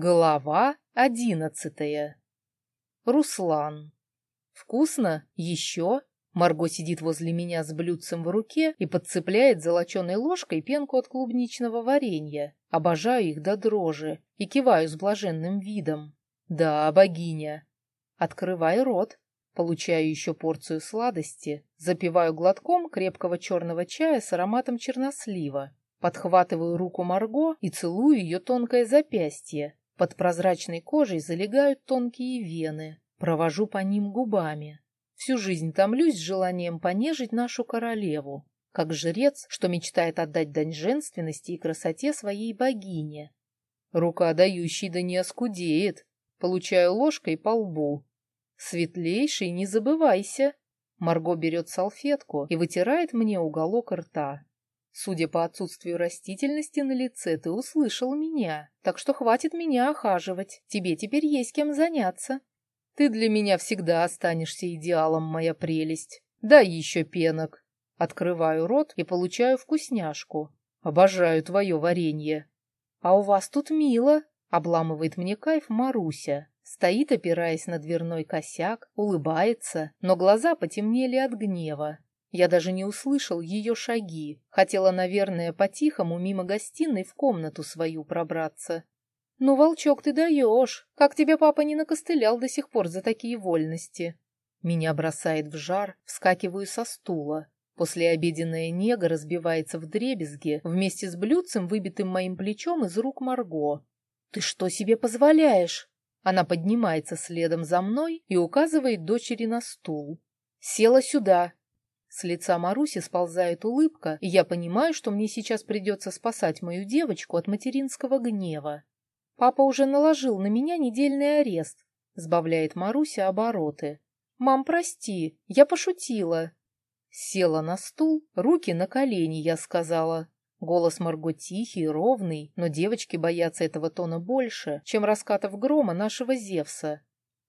Глава одиннадцатая. Руслан. Вкусно? Еще? Марго сидит возле меня с блюдцем в руке и подцепляет золоченой ложкой пенку от клубничного варенья. Обожаю их до дрожи и киваю с блаженным видом. Да, богиня. Открываю рот. Получаю еще порцию сладости. Запиваю глотком крепкого черного чая с ароматом чернослива. Подхватываю руку Марго и целую ее тонкое запястье. Под прозрачной кожей залегают тонкие вены. Провожу по ним губами. Всю жизнь томлюсь желанием понежить нашу королеву, как жрец, что мечтает отдать дань женственности и красоте своей богине. Рука дающей да не оскудеет. Получаю ложкой по лбу. Светлейший, не забывайся. Марго берет салфетку и вытирает мне уголок рта. Судя по отсутствию растительности на лице, ты услышал меня, так что хватит меня охаживать. Тебе теперь есть кем заняться. Ты для меня всегда останешься идеалом, моя прелесть. Дай еще пенок. Открываю рот и получаю вкусняшку. Обожаю твое варенье. А у вас тут мило, обламывает мне кайф Маруся. Стоит, опираясь на дверной косяк, улыбается, но глаза потемнели от гнева. Я даже не услышал ее шаги. Хотела, наверное, по-тихому мимо гостиной в комнату свою пробраться. «Ну, волчок, ты даешь! Как тебя папа не накостылял до сих пор за такие вольности?» Меня бросает в жар, вскакиваю со стула. Послеобеденная нега разбивается в дребезге вместе с блюдцем, выбитым моим плечом из рук Марго. «Ты что себе позволяешь?» Она поднимается следом за мной и указывает дочери на стул. «Села сюда, с лица Маруси сползает улыбка, и я понимаю, что мне сейчас придется спасать мою девочку от материнского гнева. Папа уже наложил на меня недельный арест, сбавляет Маруся обороты. «Мам, прости, я пошутила». Села на стул, руки на колени, я сказала. Голос Марго тихий, ровный, но девочки боятся этого тона больше, чем раскатов грома нашего Зевса.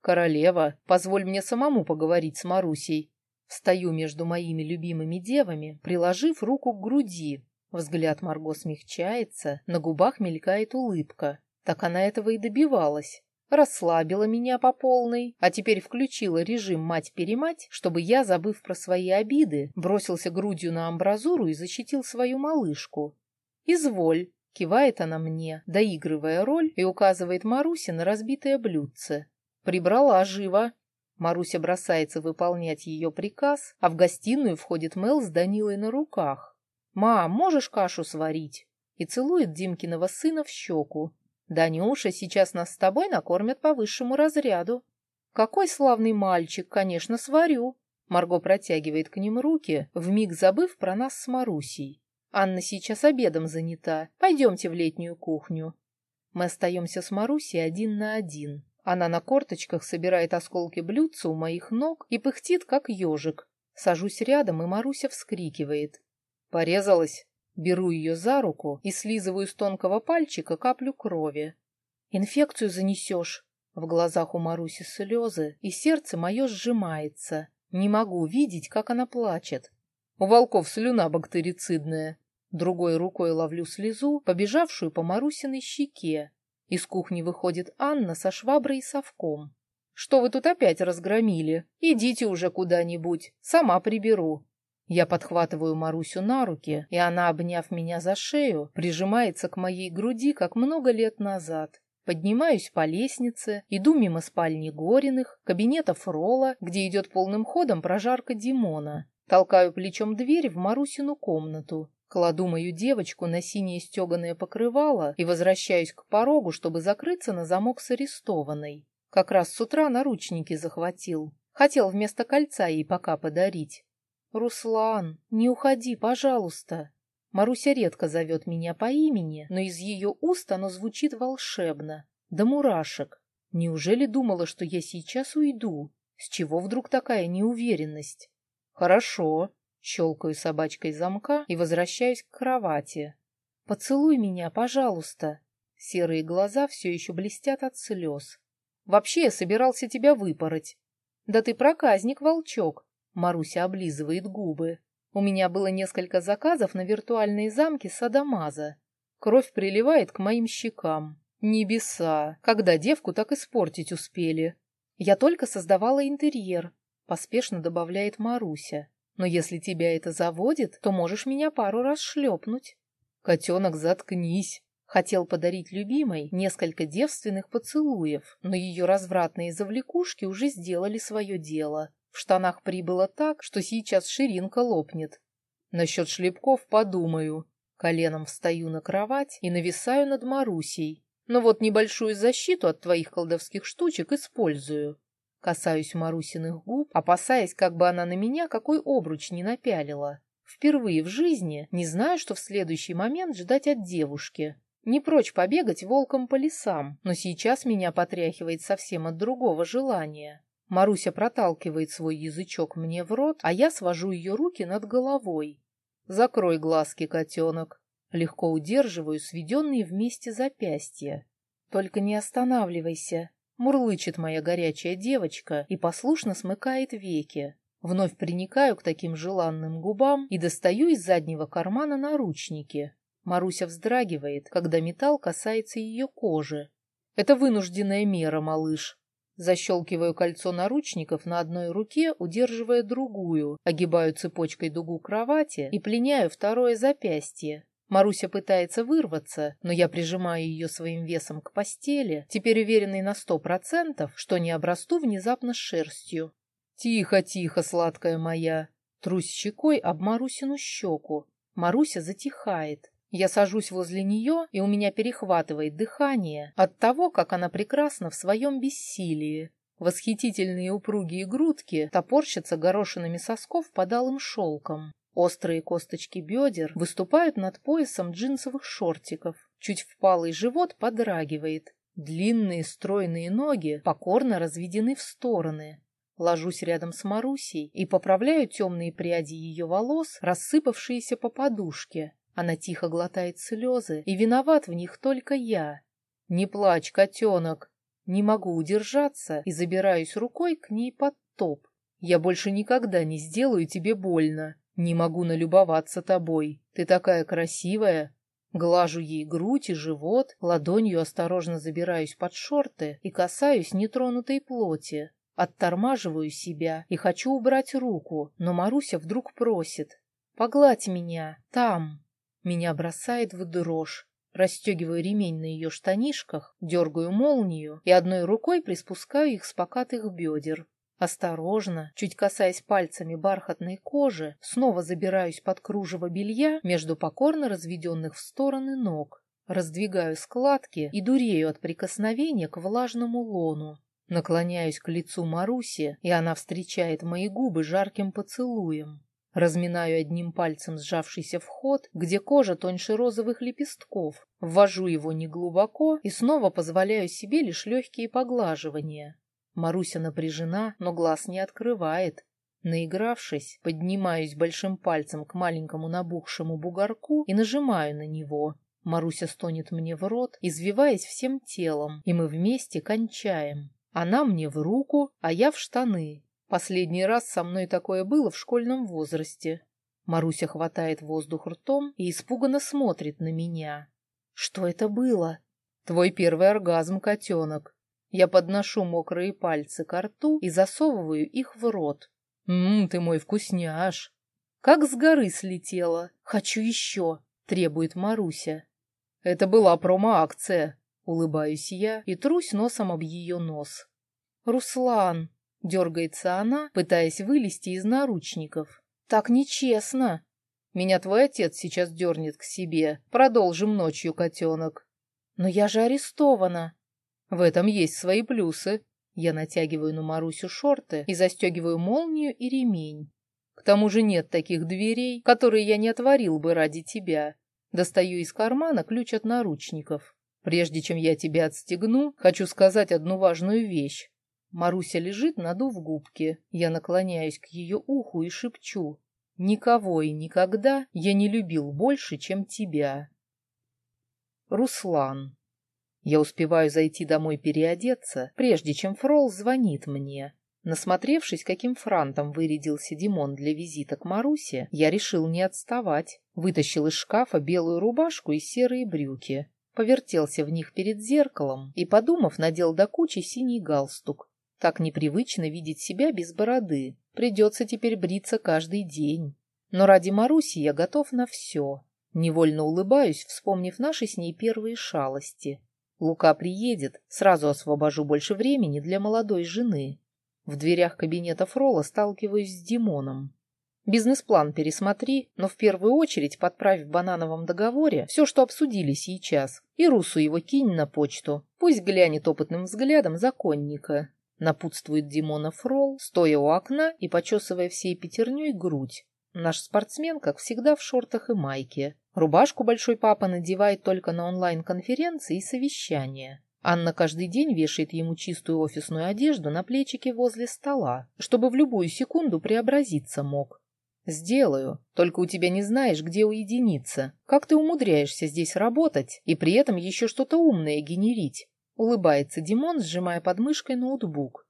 «Королева, позволь мне самому поговорить с Марусей. Стою между моими любимыми девами, приложив руку к груди. Взгляд Марго смягчается, на губах мелькает улыбка. Так она этого и добивалась. Расслабила меня по полной, а теперь включила режим «мать-перемать», чтобы я, забыв про свои обиды, бросился грудью на амбразуру и защитил свою малышку. «Изволь», — кивает она мне, доигрывая роль и указывает Марусе на разбитое блюдце. «Прибрала живо», Маруся бросается выполнять ее приказ, а в гостиную входит Мел с Данилой на руках. «Мам, можешь кашу сварить?» И целует Димкиного сына в щеку. «Данюша, сейчас нас с тобой накормят по высшему разряду». «Какой славный мальчик, конечно, сварю!» Марго протягивает к ним руки, вмиг забыв про нас с Марусей. «Анна сейчас обедом занята. Пойдемте в летнюю кухню». Мы остаемся с Марусей один на один. Она на корточках собирает осколки блюдца у моих ног и пыхтит, как ежик. Сажусь рядом, и Маруся вскрикивает. Порезалась. Беру ее за руку и слизываю с тонкого пальчика каплю крови. «Инфекцию занесешь». В глазах у Маруси слезы, и сердце мое сжимается. Не могу видеть, как она плачет. У волков слюна бактерицидная. Другой рукой ловлю слезу, побежавшую по Марусиной щеке, из кухни выходит Анна со шваброй и совком. «Что вы тут опять разгромили? Идите уже куда-нибудь, сама приберу». Я подхватываю Марусю на руки, и она, обняв меня за шею, прижимается к моей груди, как много лет назад. Поднимаюсь по лестнице, иду мимо спальни Гориных, кабинета Фрола, где идет полным ходом прожарка Димона. Толкаю плечом дверь в Марусину комнату. Кладу мою девочку на синее стеганое покрывало и возвращаюсь к порогу, чтобы закрыться на замок с арестованной. Как раз с утра наручники захватил. Хотел вместо кольца ей пока подарить. «Руслан, не уходи, пожалуйста!» Маруся редко зовет меня по имени, но из ее уст оно звучит волшебно. Да мурашек. Неужели думала, что я сейчас уйду? С чего вдруг такая неуверенность? «Хорошо», Щелкаю собачкой замка и возвращаюсь к кровати. «Поцелуй меня, пожалуйста!» Серые глаза все еще блестят от слез. «Вообще я собирался тебя выпороть!» «Да ты проказник, волчок!» Маруся облизывает губы. «У меня было несколько заказов на виртуальные замки Садамаза. Кровь приливает к моим щекам. Небеса, когда девку так испортить успели. Я только создавала интерьер, поспешно добавляет Маруся. Но если тебя это заводит, то можешь меня пару раз шлепнуть. Котенок, заткнись. Хотел подарить любимой несколько девственных поцелуев, но ее развратные завлекушки уже сделали свое дело. В штанах прибыло так, что сейчас ширинка лопнет. Насчет шлепков подумаю. Коленом встаю на кровать и нависаю над Марусей. Но вот небольшую защиту от твоих колдовских штучек использую. Касаюсь Марусиных губ, опасаясь, как бы она на меня какой обруч не напялила. Впервые в жизни не знаю, что в следующий момент ждать от девушки. Не прочь побегать волком по лесам, но сейчас меня потряхивает совсем от другого желания. Маруся проталкивает свой язычок мне в рот, а я свожу ее руки над головой. «Закрой глазки, котенок». Легко удерживаю сведенные вместе запястья. «Только не останавливайся», Мурлычет моя горячая девочка и послушно смыкает веки. Вновь приникаю к таким желанным губам и достаю из заднего кармана наручники. Маруся вздрагивает, когда металл касается ее кожи. Это вынужденная мера, малыш. Защелкиваю кольцо наручников на одной руке, удерживая другую, огибаю цепочкой дугу кровати и пленяю второе запястье. Маруся пытается вырваться, но я прижимаю ее своим весом к постели, теперь уверенный на сто процентов, что не обрасту внезапно шерстью. «Тихо, тихо, сладкая моя!» Трусь щекой об Марусину щеку. Маруся затихает. Я сажусь возле нее, и у меня перехватывает дыхание от того, как она прекрасна в своем бессилии. Восхитительные упругие грудки топорщатся горошинами сосков под алым шелком. Острые косточки бедер выступают над поясом джинсовых шортиков. Чуть впалый живот подрагивает. Длинные стройные ноги покорно разведены в стороны. Ложусь рядом с Марусей и поправляю темные пряди ее волос, рассыпавшиеся по подушке. Она тихо глотает слезы, и виноват в них только я. «Не плачь, котенок!» Не могу удержаться и забираюсь рукой к ней под топ. «Я больше никогда не сделаю тебе больно. Не могу налюбоваться тобой. Ты такая красивая. Глажу ей грудь и живот, ладонью осторожно забираюсь под шорты и касаюсь нетронутой плоти. Оттормаживаю себя и хочу убрать руку, но Маруся вдруг просит. «Погладь меня, там!» Меня бросает в дрожь. Расстегиваю ремень на ее штанишках, дергаю молнию и одной рукой приспускаю их с покатых бедер. Осторожно, чуть касаясь пальцами бархатной кожи, снова забираюсь под кружево белья между покорно разведенных в стороны ног. Раздвигаю складки и дурею от прикосновения к влажному лону. Наклоняюсь к лицу Маруси, и она встречает мои губы жарким поцелуем. Разминаю одним пальцем сжавшийся вход, где кожа тоньше розовых лепестков, ввожу его неглубоко и снова позволяю себе лишь легкие поглаживания. Маруся напряжена, но глаз не открывает. Наигравшись, поднимаюсь большим пальцем к маленькому набухшему бугорку и нажимаю на него. Маруся стонет мне в рот, извиваясь всем телом, и мы вместе кончаем. Она мне в руку, а я в штаны. Последний раз со мной такое было в школьном возрасте. Маруся хватает воздух ртом и испуганно смотрит на меня. Что это было? Твой первый оргазм, котенок. Я подношу мокрые пальцы к рту и засовываю их в рот. «Ммм, ты мой вкусняш!» «Как с горы слетела! Хочу еще!» — требует Маруся. «Это была промо-акция!» — улыбаюсь я и трусь носом об ее нос. «Руслан!» — дергается она, пытаясь вылезти из наручников. «Так нечестно!» «Меня твой отец сейчас дернет к себе. Продолжим ночью, котенок!» «Но я же арестована!» В этом есть свои плюсы. Я натягиваю на Марусю шорты и застегиваю молнию и ремень. К тому же нет таких дверей, которые я не отворил бы ради тебя. Достаю из кармана ключ от наручников. Прежде чем я тебя отстегну, хочу сказать одну важную вещь. Маруся лежит, надув губки. Я наклоняюсь к ее уху и шепчу. Никого и никогда я не любил больше, чем тебя. Руслан я успеваю зайти домой переодеться, прежде чем Фрол звонит мне. Насмотревшись, каким франтом вырядился Димон для визита к Марусе, я решил не отставать. Вытащил из шкафа белую рубашку и серые брюки. повертелся в них перед зеркалом и, подумав, надел до кучи синий галстук. Так непривычно видеть себя без бороды. Придется теперь бриться каждый день. Но ради Маруси я готов на все. Невольно улыбаюсь, вспомнив наши с ней первые шалости. Лука приедет, сразу освобожу больше времени для молодой жены. В дверях кабинета Фрола сталкиваюсь с Димоном. Бизнес-план пересмотри, но в первую очередь подправь в банановом договоре все, что обсудили сейчас, и Русу его кинь на почту. Пусть глянет опытным взглядом законника. Напутствует Димона Фрол, стоя у окна и почесывая всей пятерней грудь. Наш спортсмен, как всегда, в шортах и майке. Рубашку большой папа надевает только на онлайн-конференции и совещания. Анна каждый день вешает ему чистую офисную одежду на плечике возле стола, чтобы в любую секунду преобразиться мог. «Сделаю, только у тебя не знаешь, где уединиться. Как ты умудряешься здесь работать и при этом еще что-то умное генерить?» Улыбается Димон, сжимая под мышкой ноутбук.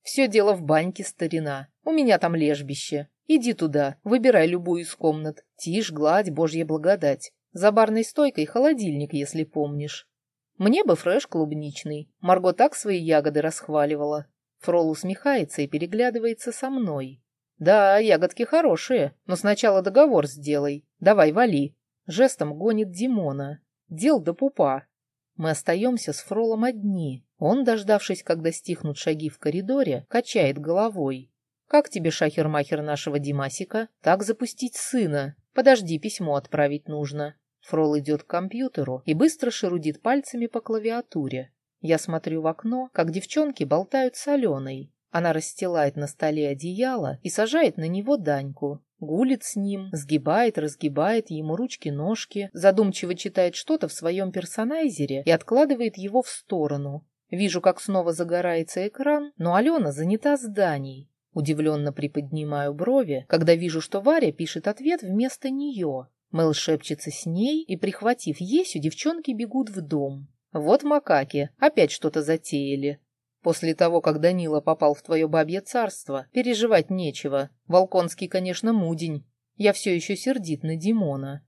«Все дело в баньке, старина. У меня там лежбище. Иди туда, выбирай любую из комнат. Тишь, гладь, божья благодать. За барной стойкой холодильник, если помнишь. Мне бы фреш клубничный. Марго так свои ягоды расхваливала. Фрол усмехается и переглядывается со мной. Да, ягодки хорошие, но сначала договор сделай. Давай, вали. Жестом гонит Димона. Дел до пупа. Мы остаемся с Фролом одни. Он, дождавшись, когда стихнут шаги в коридоре, качает головой. «Как тебе шахер-махер нашего Димасика? Так запустить сына. Подожди, письмо отправить нужно». Фрол идет к компьютеру и быстро шерудит пальцами по клавиатуре. Я смотрю в окно, как девчонки болтают с Аленой. Она расстилает на столе одеяло и сажает на него Даньку. Гулит с ним, сгибает, разгибает ему ручки-ножки, задумчиво читает что-то в своем персонайзере и откладывает его в сторону. Вижу, как снова загорается экран, но Алена занята с Даней. Удивленно приподнимаю брови, когда вижу, что Варя пишет ответ вместо нее. Мэл шепчется с ней, и, прихватив Есю, девчонки бегут в дом. Вот макаки, опять что-то затеяли. После того, как Данила попал в твое бабье царство, переживать нечего. Волконский, конечно, мудень. Я все еще сердит на Димона.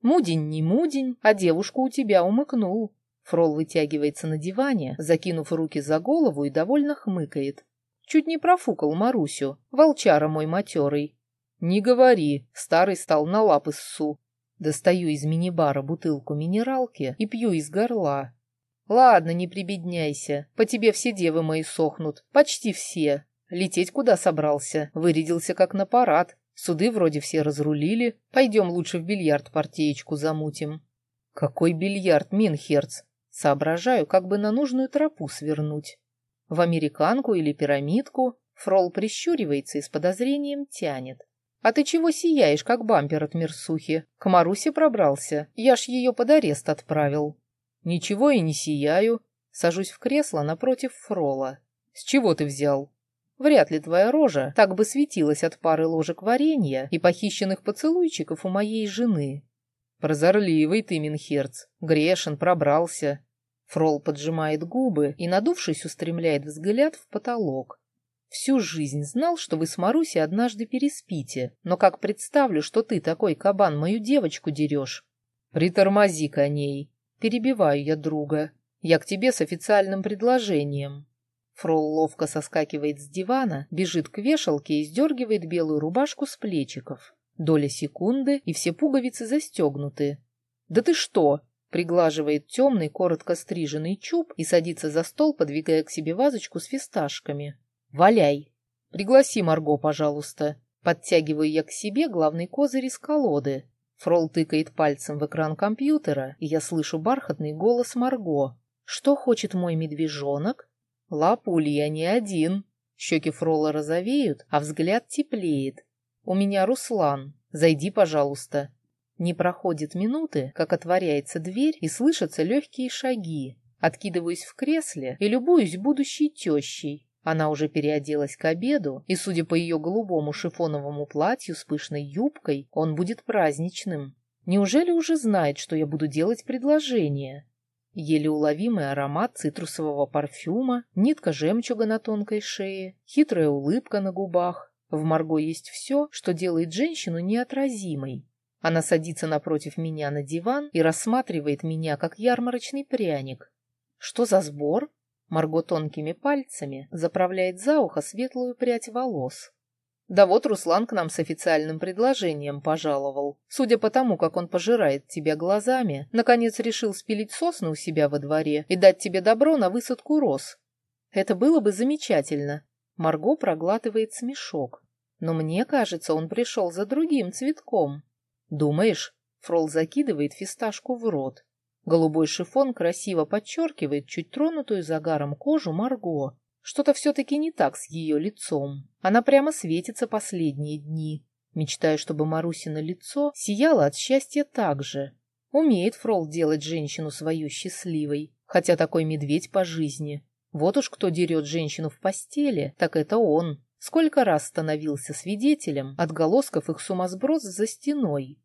Мудень не мудень, а девушку у тебя умыкнул. Фрол вытягивается на диване, закинув руки за голову и довольно хмыкает. Чуть не профукал Марусю, волчара мой матерый. Не говори, старый стал на лапы ссу. Достаю из мини-бара бутылку минералки и пью из горла. Ладно, не прибедняйся, по тебе все девы мои сохнут, почти все. Лететь куда собрался, вырядился как на парад. Суды вроде все разрулили, пойдем лучше в бильярд партеечку замутим. Какой бильярд, Минхерц? Соображаю, как бы на нужную тропу свернуть. В американку или пирамидку Фрол прищуривается и с подозрением тянет. «А ты чего сияешь, как бампер от Мерсухи? К Марусе пробрался? Я ж ее под арест отправил». «Ничего и не сияю». Сажусь в кресло напротив Фрола. «С чего ты взял?» «Вряд ли твоя рожа так бы светилась от пары ложек варенья и похищенных поцелуйчиков у моей жены». «Прозорливый ты, Минхерц. Грешен, пробрался. Фрол поджимает губы и, надувшись, устремляет взгляд в потолок. Всю жизнь знал, что вы с Марусей однажды переспите, но как представлю, что ты такой кабан мою девочку дерешь? Притормози коней. Перебиваю я друга. Я к тебе с официальным предложением. Фрол ловко соскакивает с дивана, бежит к вешалке и сдергивает белую рубашку с плечиков. Доля секунды, и все пуговицы застегнуты. «Да ты что?» Приглаживает темный, коротко стриженный чуб и садится за стол, подвигая к себе вазочку с фисташками. «Валяй! Пригласи Марго, пожалуйста!» Подтягиваю я к себе главный козырь из колоды. Фрол тыкает пальцем в экран компьютера, и я слышу бархатный голос Марго. «Что хочет мой медвежонок?» «Лапуль, я не один!» Щеки Фрола розовеют, а взгляд теплеет. «У меня Руслан. Зайди, пожалуйста. Не проходит минуты, как отворяется дверь и слышатся легкие шаги. Откидываюсь в кресле и любуюсь будущей тещей. Она уже переоделась к обеду, и, судя по ее голубому шифоновому платью с пышной юбкой, он будет праздничным. Неужели уже знает, что я буду делать предложение? Еле уловимый аромат цитрусового парфюма, нитка жемчуга на тонкой шее, хитрая улыбка на губах. В Марго есть все, что делает женщину неотразимой. Она садится напротив меня на диван и рассматривает меня, как ярмарочный пряник. Что за сбор? Марго тонкими пальцами заправляет за ухо светлую прядь волос. Да вот Руслан к нам с официальным предложением пожаловал. Судя по тому, как он пожирает тебя глазами, наконец решил спилить сосны у себя во дворе и дать тебе добро на высадку роз. Это было бы замечательно. Марго проглатывает смешок. Но мне кажется, он пришел за другим цветком. Думаешь? Фрол закидывает фисташку в рот. Голубой шифон красиво подчеркивает чуть тронутую загаром кожу Марго. Что-то все-таки не так с ее лицом. Она прямо светится последние дни. Мечтаю, чтобы Марусина лицо сияло от счастья так же. Умеет Фрол делать женщину свою счастливой, хотя такой медведь по жизни. Вот уж кто дерет женщину в постели, так это он. Сколько раз становился свидетелем отголосков их сумасброс за стеной.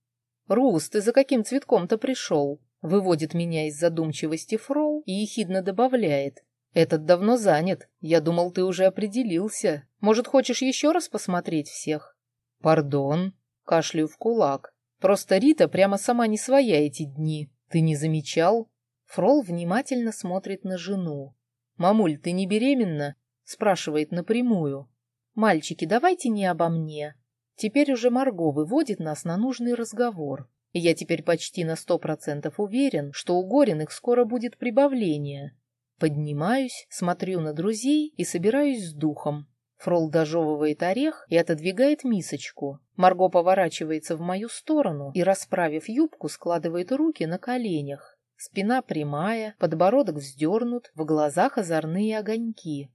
«Рус, ты за каким цветком-то пришел?» Выводит меня из задумчивости Фрол и ехидно добавляет. «Этот давно занят. Я думал, ты уже определился. Может, хочешь еще раз посмотреть всех?» «Пардон», — кашлю в кулак. «Просто Рита прямо сама не своя эти дни. Ты не замечал?» Фрол внимательно смотрит на жену. «Мамуль, ты не беременна?» — спрашивает напрямую. «Мальчики, давайте не обо мне». Теперь уже Марго выводит нас на нужный разговор. Я теперь почти на сто процентов уверен, что у Гориных скоро будет прибавление. Поднимаюсь, смотрю на друзей и собираюсь с духом. Фрол дожевывает орех и отодвигает мисочку. Марго поворачивается в мою сторону и, расправив юбку, складывает руки на коленях. Спина прямая, подбородок вздернут, в глазах озорные огоньки.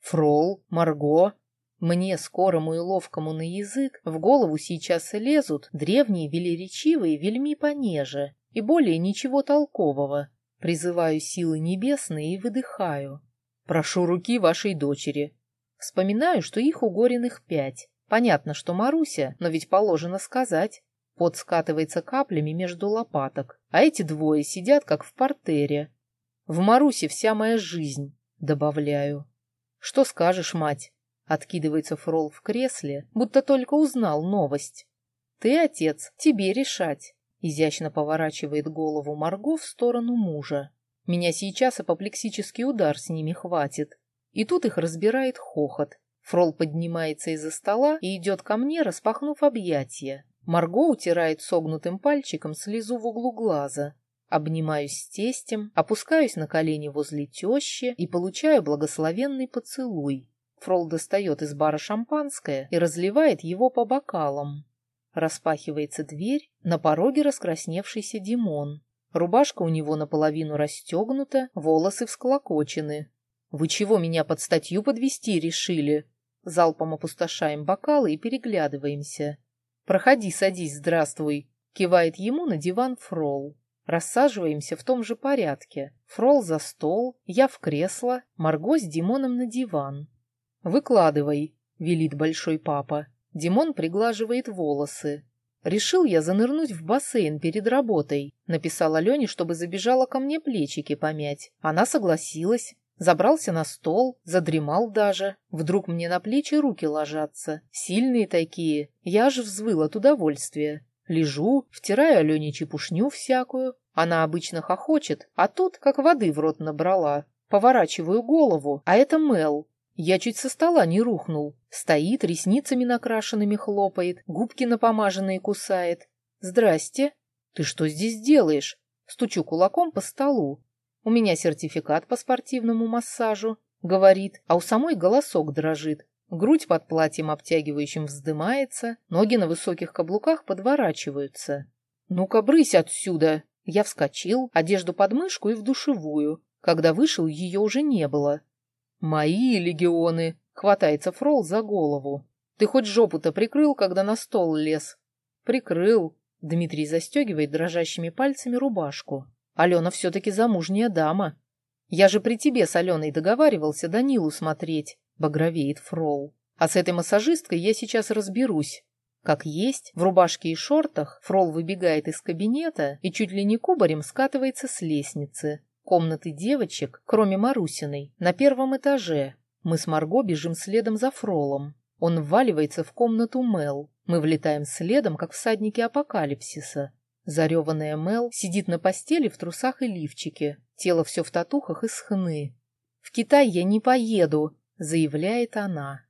Фрол, Марго. Мне, скорому и ловкому на язык, в голову сейчас лезут древние велеречивые вельми понеже и более ничего толкового. Призываю силы небесные и выдыхаю. Прошу руки вашей дочери. Вспоминаю, что их у Гориных пять. Понятно, что Маруся, но ведь положено сказать. Пот скатывается каплями между лопаток, а эти двое сидят, как в портере. В Марусе вся моя жизнь, добавляю. Что скажешь, мать? Откидывается Фрол в кресле, будто только узнал новость. Ты, отец, тебе решать. Изящно поворачивает голову Марго в сторону мужа. Меня сейчас апоплексический удар с ними хватит. И тут их разбирает хохот. Фрол поднимается из-за стола и идет ко мне, распахнув объятия. Марго утирает согнутым пальчиком слезу в углу глаза. Обнимаюсь с тестем, опускаюсь на колени возле тещи и получаю благословенный поцелуй. Фрол достает из бара шампанское и разливает его по бокалам. Распахивается дверь, на пороге раскрасневшийся Димон. Рубашка у него наполовину расстегнута, волосы всклокочены. «Вы чего меня под статью подвести решили?» Залпом опустошаем бокалы и переглядываемся. «Проходи, садись, здравствуй!» Кивает ему на диван Фрол. Рассаживаемся в том же порядке. Фрол за стол, я в кресло, Марго с Димоном на диван. «Выкладывай», — велит большой папа. Димон приглаживает волосы. Решил я занырнуть в бассейн перед работой. Написал Алене, чтобы забежала ко мне плечики помять. Она согласилась. Забрался на стол, задремал даже. Вдруг мне на плечи руки ложатся. Сильные такие. Я аж взвыл от удовольствия. Лежу, втираю Алене чепушню всякую. Она обычно хохочет, а тут как воды в рот набрала. Поворачиваю голову, а это Мел. Я чуть со стола не рухнул. Стоит, ресницами накрашенными хлопает, губки напомаженные кусает. «Здрасте. Ты что здесь делаешь?» Стучу кулаком по столу. «У меня сертификат по спортивному массажу», — говорит, а у самой голосок дрожит. Грудь под платьем обтягивающим вздымается, ноги на высоких каблуках подворачиваются. «Ну-ка, брысь отсюда!» Я вскочил, одежду под мышку и в душевую. Когда вышел, ее уже не было. «Мои легионы!» — хватается Фрол за голову. «Ты хоть жопу-то прикрыл, когда на стол лез?» «Прикрыл». Дмитрий застегивает дрожащими пальцами рубашку. «Алена все-таки замужняя дама. Я же при тебе с Аленой договаривался Данилу смотреть», — багровеет Фрол. «А с этой массажисткой я сейчас разберусь». Как есть, в рубашке и шортах Фрол выбегает из кабинета и чуть ли не кубарем скатывается с лестницы. Комнаты девочек, кроме Марусиной, на первом этаже. Мы с Марго бежим следом за Фролом. Он вваливается в комнату Мел. Мы влетаем следом, как всадники апокалипсиса. Зареванная Мел сидит на постели в трусах и лифчике. Тело все в татухах и схны. «В Китай я не поеду», — заявляет она.